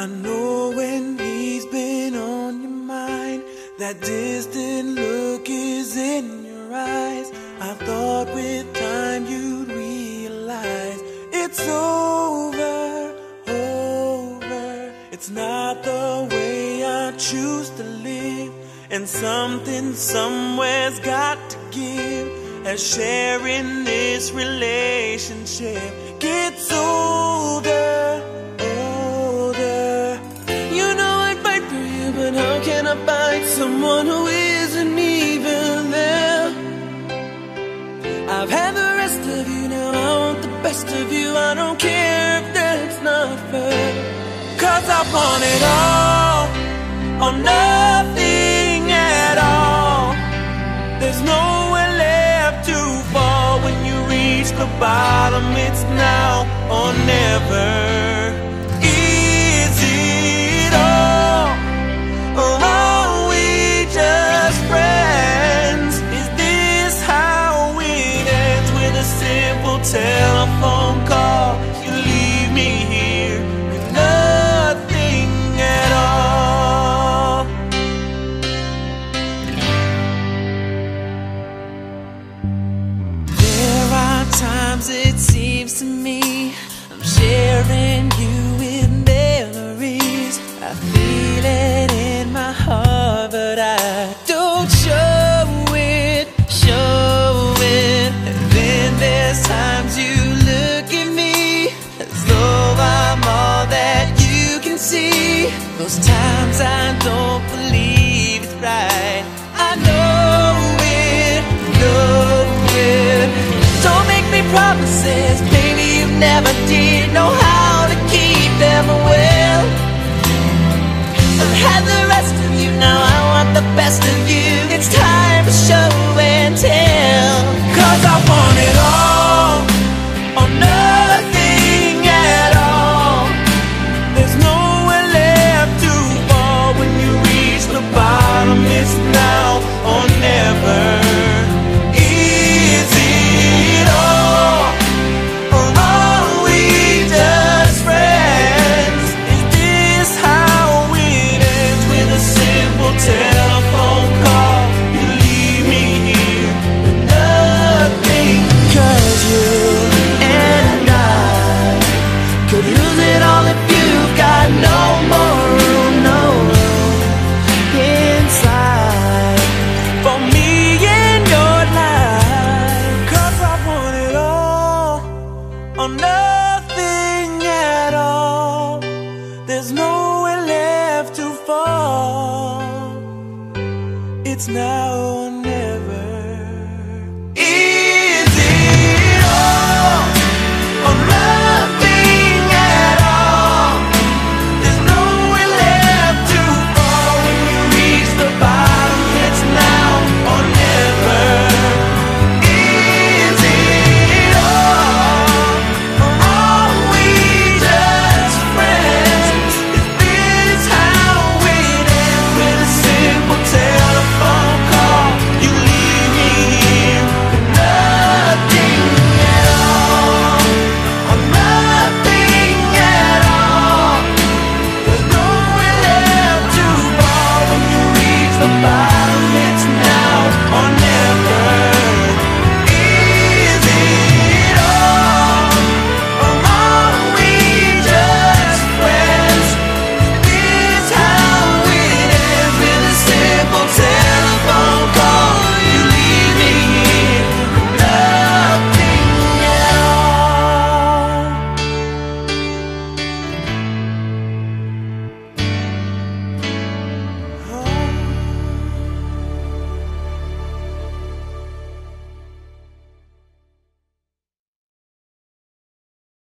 I know when he's been on your mind, that distant look is in your eyes. I thought with time you'd realize it's over, over. It's not the way I choose to live, and something somewhere's got to give. As sharing this relationship gets older, someone who isn't even there? I've had the rest of you, now I want the best of you. I don't care if that's not fair. Cause I want it all, or nothing at all. There's nowhere left to fall when you reach the bottom. It's now or never. I feel it in my heart, but I don't show it, show it. And then there's times you look at me as though I'm all that you can see. Those times I don't believe it's right. I know it, know it. Don't make me promises, maybe you never did know had the rest of you, now I want the best of you. It's time There's nowhere left to fall. It's now